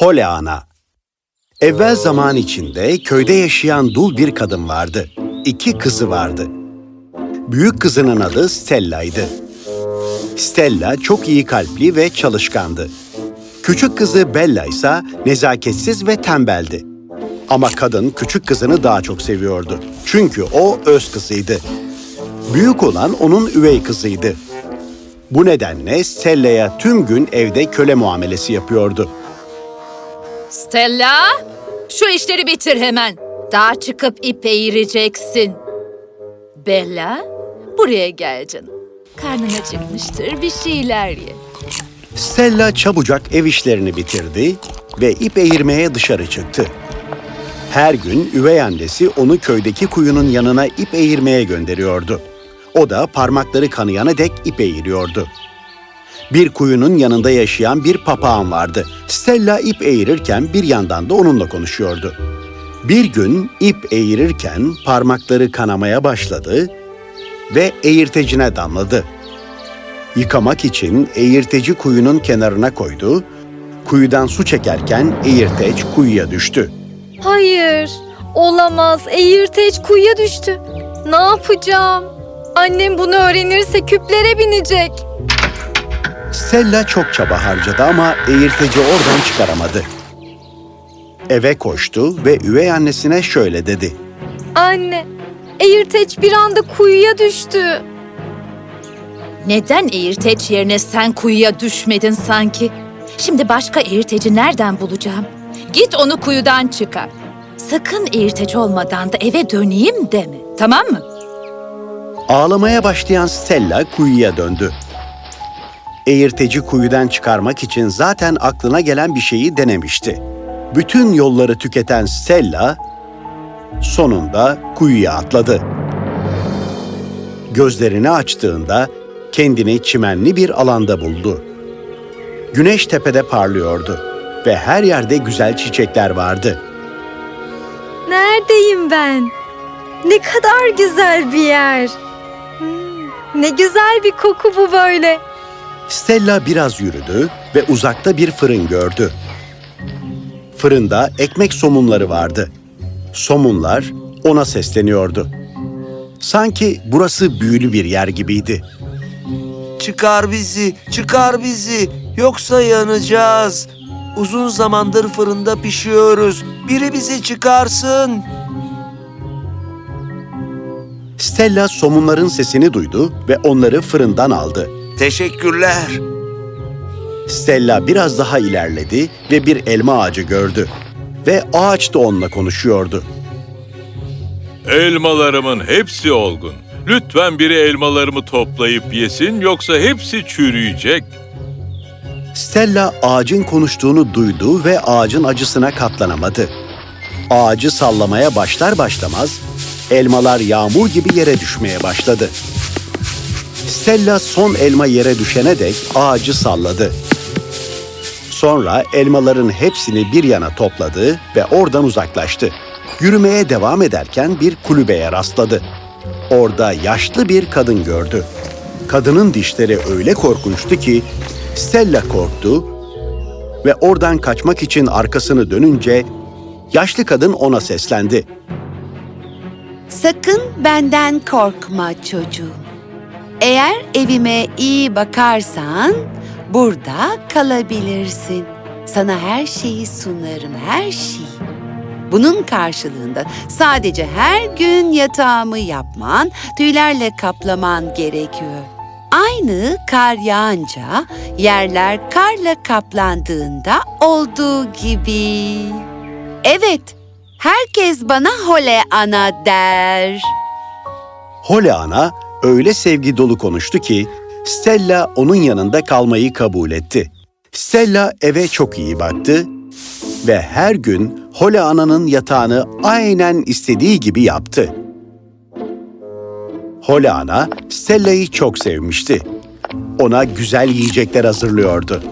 Hole Ana Evvel zaman içinde köyde yaşayan dul bir kadın vardı. İki kızı vardı. Büyük kızının adı Stella'ydı. Stella çok iyi kalpli ve çalışkandı. Küçük kızı Bella ise nezaketsiz ve tembeldi. Ama kadın küçük kızını daha çok seviyordu. Çünkü o öz kızıydı. Büyük olan onun üvey kızıydı. Bu nedenle Stella'ya tüm gün evde köle muamelesi yapıyordu. Stella, şu işleri bitir hemen. Daha çıkıp ip eğireceksin. Bella, buraya gel canım. Karnın acıkmıştır, bir şeyler ye. Stella çabucak ev işlerini bitirdi ve ip eğirmeye dışarı çıktı. Her gün üvey annesi onu köydeki kuyunun yanına ip eğirmeye gönderiyordu. O da parmakları kanayana dek ip eğiriyordu. Bir kuyunun yanında yaşayan bir papağan vardı. Stella ip eğirirken bir yandan da onunla konuşuyordu. Bir gün ip eğirirken parmakları kanamaya başladı ve eğirtecine damladı. Yıkamak için eğirteci kuyunun kenarına koydu. Kuyudan su çekerken eğirteç kuyuya düştü. Hayır, olamaz. Eğirteç kuyuya düştü. Ne yapacağım? Annem bunu öğrenirse küplere binecek. Stella çok çaba harcadı ama eğirteci oradan çıkaramadı. Eve koştu ve üvey annesine şöyle dedi. Anne, Eğirteç bir anda kuyuya düştü. Neden eğirteç yerine sen kuyuya düşmedin sanki? Şimdi başka eğirteci nereden bulacağım? Git onu kuyudan çıkar. Sakın eğirteç olmadan da eve döneyim deme, tamam mı? Ağlamaya başlayan Stella kuyuya döndü. Eğirteci kuyudan çıkarmak için zaten aklına gelen bir şeyi denemişti. Bütün yolları tüketen Stella sonunda kuyuya atladı. Gözlerini açtığında kendini çimenli bir alanda buldu. Güneş tepede parlıyordu ve her yerde güzel çiçekler vardı. Neredeyim ben? Ne kadar güzel bir yer. Hmm, ne güzel bir koku bu böyle. Stella biraz yürüdü ve uzakta bir fırın gördü. Fırında ekmek somunları vardı. Somunlar ona sesleniyordu. Sanki burası büyülü bir yer gibiydi. Çıkar bizi, çıkar bizi. Yoksa yanacağız. Uzun zamandır fırında pişiyoruz. Biri bizi çıkarsın. Stella somunların sesini duydu ve onları fırından aldı. Teşekkürler. Stella biraz daha ilerledi ve bir elma ağacı gördü. Ve ağaç da onunla konuşuyordu. Elmalarımın hepsi olgun. Lütfen biri elmalarımı toplayıp yesin yoksa hepsi çürüyecek. Stella ağacın konuştuğunu duydu ve ağacın acısına katlanamadı. Ağacı sallamaya başlar başlamaz elmalar yağmur gibi yere düşmeye başladı. Stella son elma yere düşene dek ağacı salladı. Sonra elmaların hepsini bir yana topladı ve oradan uzaklaştı. Yürümeye devam ederken bir kulübeye rastladı. Orada yaşlı bir kadın gördü. Kadının dişleri öyle korkunçtu ki Stella korktu ve oradan kaçmak için arkasını dönünce yaşlı kadın ona seslendi. Sakın benden korkma çocuğum. Eğer evime iyi bakarsan burada kalabilirsin. Sana her şeyi sunarım, her şeyi. Bunun karşılığında sadece her gün yatağımı yapman, tüylerle kaplaman gerekiyor. Aynı kar yağınca yerler karla kaplandığında olduğu gibi. Evet, herkes bana Hole Ana der. Hole ana öyle sevgi dolu konuştu ki Stella onun yanında kalmayı kabul etti. Stella eve çok iyi baktı ve her gün Hole ananın yatağını aynen istediği gibi yaptı. Hole ana Stella'yı çok sevmişti. Ona güzel yiyecekler hazırlıyordu.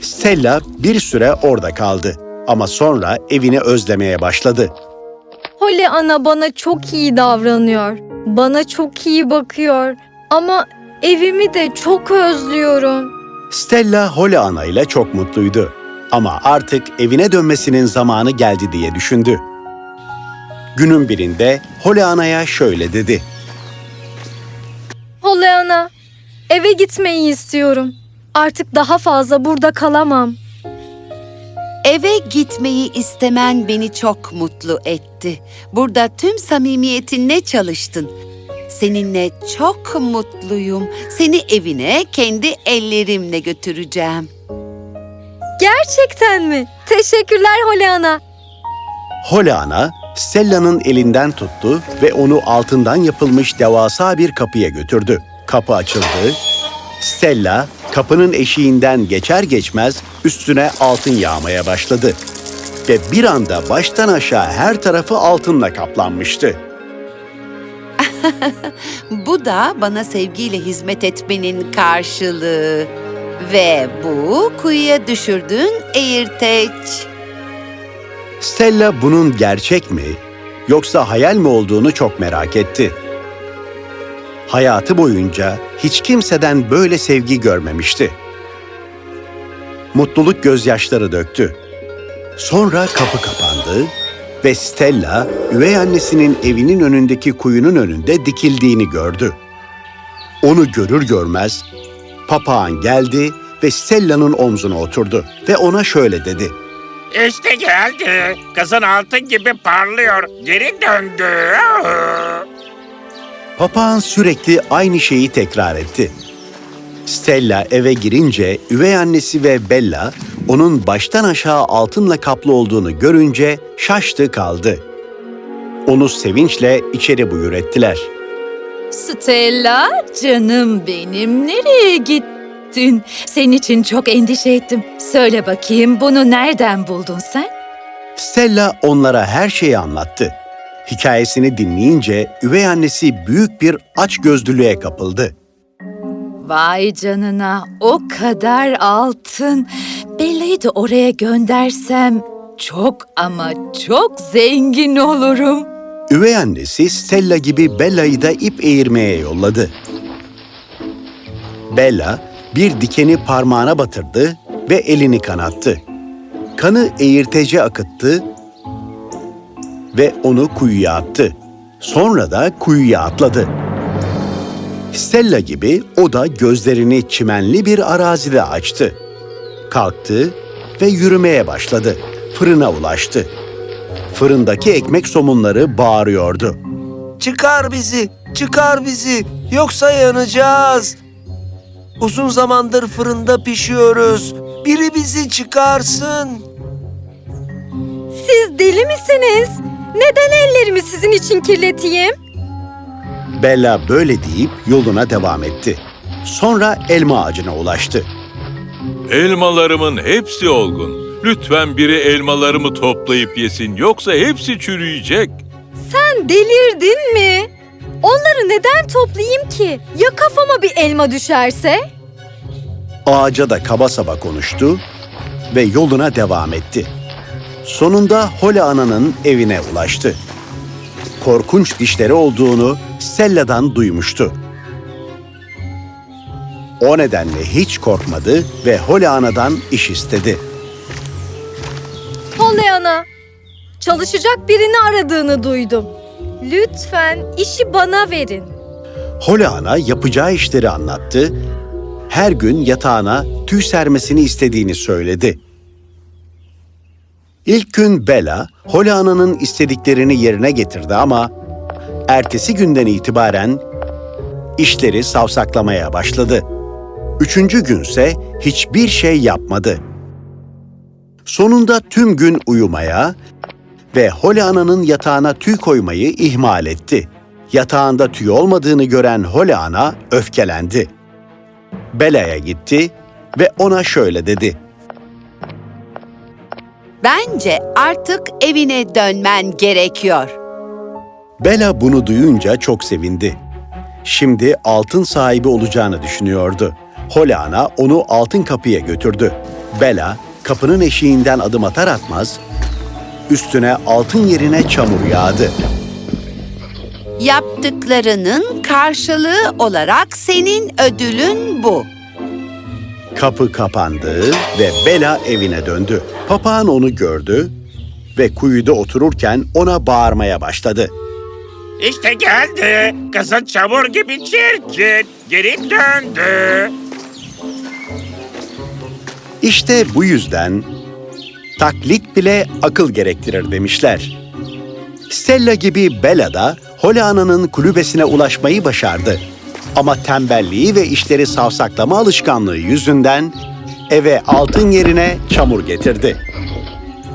Stella bir süre orada kaldı ama sonra evini özlemeye başladı. Holly ana bana çok iyi davranıyor. Bana çok iyi bakıyor. Ama evimi de çok özlüyorum. Stella Hole Ana ile çok mutluydu. Ama artık evine dönmesinin zamanı geldi diye düşündü. Günün birinde Holeana'ya şöyle dedi. Pollyanna, eve gitmeyi istiyorum. Artık daha fazla burada kalamam. Eve gitmeyi istemen beni çok mutlu etti. Burada tüm samimiyetinle çalıştın. Seninle çok mutluyum. Seni evine kendi ellerimle götüreceğim. Gerçekten mi? Teşekkürler Pollyanna. Holeana, Stella'nın elinden tuttu ve onu altından yapılmış devasa bir kapıya götürdü. Kapı açıldı. Stella, kapının eşiğinden geçer geçmez üstüne altın yağmaya başladı. Ve bir anda baştan aşağı her tarafı altınla kaplanmıştı. Bu da bana sevgiyle hizmet etmenin karşılığı. Ve bu kuyuya düşürdüğün eğirteç. Stella bunun gerçek mi yoksa hayal mi olduğunu çok merak etti. Hayatı boyunca hiç kimseden böyle sevgi görmemişti. Mutluluk gözyaşları döktü. Sonra kapı kapandı ve Stella üvey annesinin evinin önündeki kuyunun önünde dikildiğini gördü. Onu görür görmez papağan geldi ve Stella'nın omzuna oturdu ve ona şöyle dedi. İşte geldi. Kızın altın gibi parlıyor. Geri döndü. Papağan sürekli aynı şeyi tekrar etti. Stella eve girince üvey annesi ve Bella onun baştan aşağı altınla kaplı olduğunu görünce şaştı kaldı. Onu sevinçle içeri buyur ettiler. Stella, canım benim nereye gittin? Senin için çok endişe ettim. Söyle bakayım bunu nereden buldun sen? Stella onlara her şeyi anlattı. Hikayesini dinleyince üvey annesi büyük bir açgözlülüğe kapıldı. Vay canına o kadar altın. Bella'yı da oraya göndersem çok ama çok zengin olurum. Üvey annesi Stella gibi Bella'yı da ip eğirmeye yolladı. Bella bir dikeni parmağına batırdı ve elini kanattı. Kanı eğirtece akıttı ve onu kuyuya attı. Sonra da kuyuya atladı. Stella gibi o da gözlerini çimenli bir arazide açtı. Kalktı ve yürümeye başladı. Fırına ulaştı. Fırındaki ekmek somunları bağırıyordu. Çıkar bizi, çıkar bizi. Yoksa yanacağız. Uzun zamandır fırında pişiyoruz. Biri bizi çıkarsın. Siz deli misiniz? Neden ellerimi sizin için kirleteyim? Bella böyle deyip yoluna devam etti. Sonra elma ağacına ulaştı. Elmalarımın hepsi olgun. Lütfen biri elmalarımı toplayıp yesin yoksa hepsi çürüyecek. Sen delirdin mi? Onları neden toplayayım ki? Ya kafama bir elma düşerse? Ağaca da kaba saba konuştu ve yoluna devam etti. Sonunda Hole Ana'nın evine ulaştı. Korkunç dişleri olduğunu Stella'dan duymuştu. O nedenle hiç korkmadı ve Hole Ana'dan iş istedi. Pollyanna, çalışacak birini aradığını duydum. Lütfen işi bana verin. Hole Ana yapacağı işleri anlattı, her gün yatağına tüy sermesini istediğini söyledi. İlk gün Bella, Hole Ana'nın istediklerini yerine getirdi ama ertesi günden itibaren işleri savsaklamaya başladı. Üçüncü günse hiçbir şey yapmadı. Sonunda tüm gün uyumaya ve Hole Ana'nın yatağına tüy koymayı ihmal etti. Yatağında tüy olmadığını gören Hole Ana öfkelendi. Bela'ya gitti ve ona şöyle dedi. Bence artık evine dönmen gerekiyor. Bela bunu duyunca çok sevindi. Şimdi altın sahibi olacağını düşünüyordu. Holeana onu altın kapıya götürdü. Bela kapının eşiğinden adım atar atmaz üstüne altın yerine çamur yağdı. Yaptıklarının karşılığı olarak senin ödülün bu. Kapı kapandı ve Bela evine döndü. Papağan onu gördü ve kuyuda otururken ona bağırmaya başladı. İşte geldi. Kızın çamur gibi çirkin. Geri döndü. İşte bu yüzden taklit bile akıl gerektirir demişler. Stella gibi Bella da Holana'nın kulübesine ulaşmayı başardı. Ama tembelliği ve işleri savsaklama alışkanlığı yüzünden eve altın yerine çamur getirdi.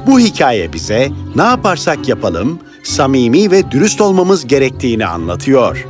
Bu hikaye bize ne yaparsak yapalım samimi ve dürüst olmamız gerektiğini anlatıyor.